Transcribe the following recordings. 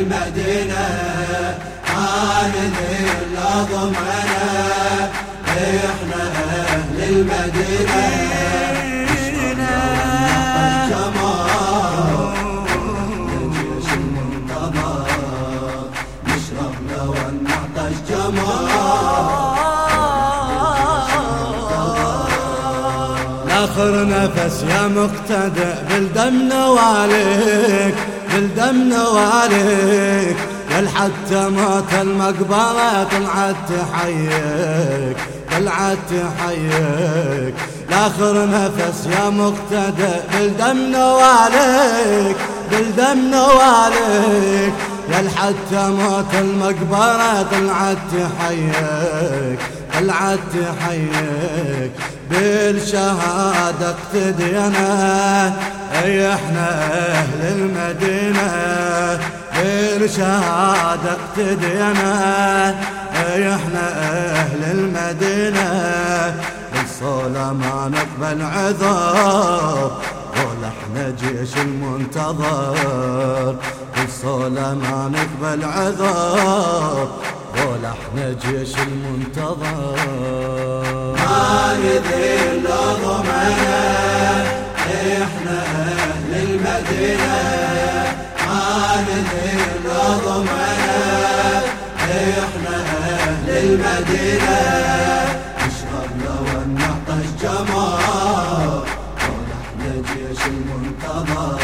المدينة عاند الأضمنة إحنا أهل المدينة. اخر نفس يا مقتدى بالدم نواليك بالدم نواليك يا حتى موت المقبرة طلعت تحييك طلعت تحييك لآخر نفس يا مقتدى بالدم نواليك بالدم نواليك يا حتى موت المقبرة طلعت تحييك طلعت تحييك بالشهادة اقتدينا. أي إحنا أهل المدينة بالشهادة اقتدينا. أي إحنا أهل المدينة بالصولة ما نقبل عذر قول إحنا جيش المنتظر. بالصولة ما نقبل عذر قول إحنا جيش المنتظر. ما نذل ضمنا إحنا أهل المدينة. ما نذل ضمنا إحنا أهل المدينة. نشرب لو نعطش جمال. قول إحنا جيش المنتظر.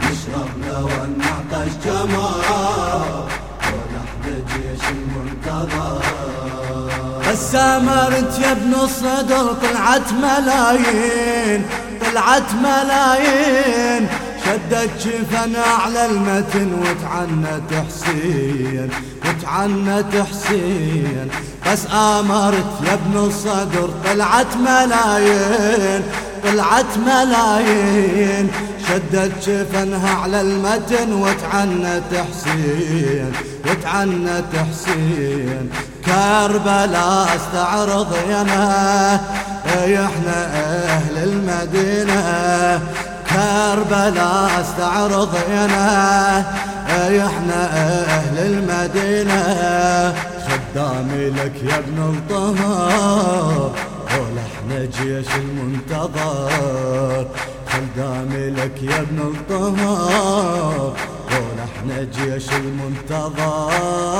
نشرب لو نعطش الجيش المنتظر السامرت يا ابن الصدر طلعت ملايين طلعت ملايين. شدت جفن على المتن وتعنت حسين وتعنت حسين. بس آمرت يا ابن الصدر طلعت ملايين. طلعت ملايين شدت جفنها على المتن وتعنت حسين وتعنت حسين. كربلاء استعرض ينا إحنا أهل المدينة. كربلاء استعرض ينا إحنا أهل المدينة. خدامي لك يا ابن الطهر إحنا جيش المنتظر خدامي لك يا ابن الطهر قول إحنا جيش المنتظر.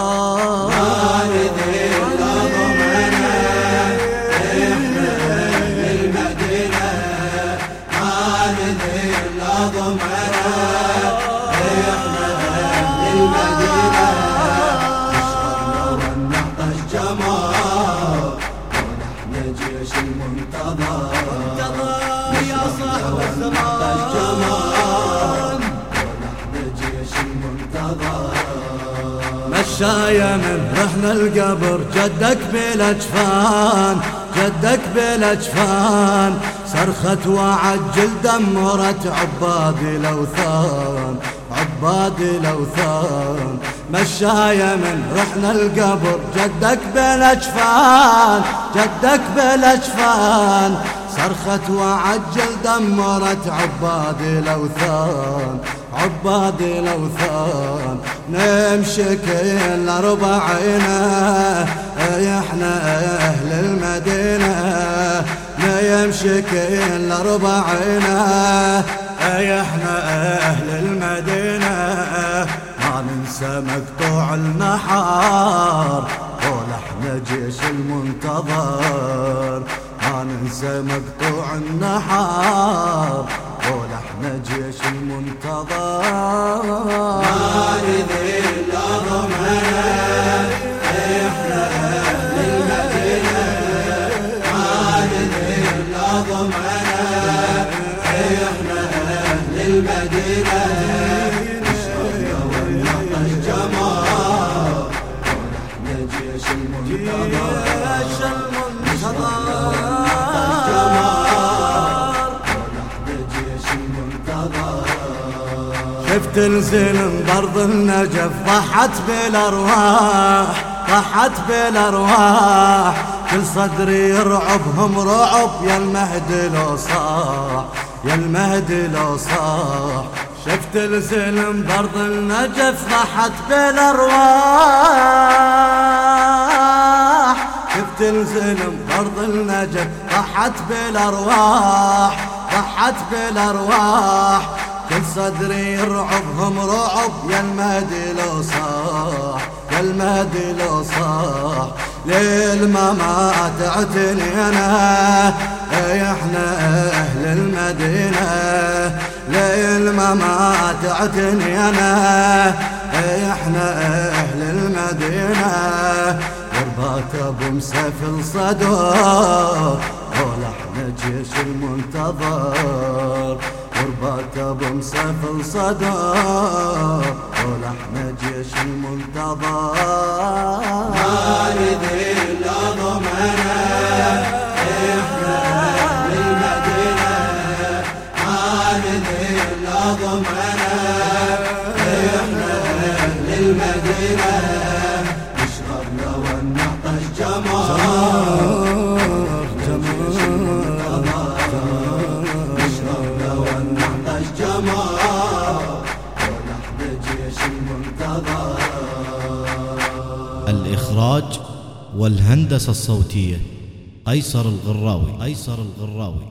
مشاية من رحنا القبر جدك بالاجفان جدك بالاجفان صرخت وعجل دمرت عبادي الأوثان عبادي الأوثان. مشاية من رحنا القبر جدك بالاجفان جدك بالاجفان صرخت وعجل دمرت عبادي الأوثان عبادي الأوثان. نمشي كل اربعينا إحنا أهل المدينة. نمشي كل اربعينا إحنا أهل المدينة. ما ننسى مقطوع النحار إحنا جيش المنتظر. ما ننسى مقطوع النحار قول إحنا جيش المنتظر ضمنا إحنا أهل ضمنا إحنا أهل المدينة الزين برض النجف؟ ضحت بالأرواح ضحت بالأرواح. كل صدري يرعبهم رعب. يا المهد لو صاح يا المهدي لو صاح. شفت الزلم برض النجف ضحت بالأرواح. شفت الزلم برض النجف؟ ضحت بالأرواح ضحت بالأرواح. كل صدري يرعبهم رعب يا المهدي لو صاح يا المهدي لو صاح. ليل ما ما تعتني أنا إحنا أهل المدينة. ليل ما ما تعتني أنا إحنا أهل المدينة. غربات أبو مسافل صدور إحنا جيش المنتظر. أبو مسافل صدور إحنا جيش المنتظر إحنا أهل المدينة نشرب لو نعطش جمار الإخراج والهندسة الصوتية. قيصر الغراوي قيصر الغراوي